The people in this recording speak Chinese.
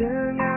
怎样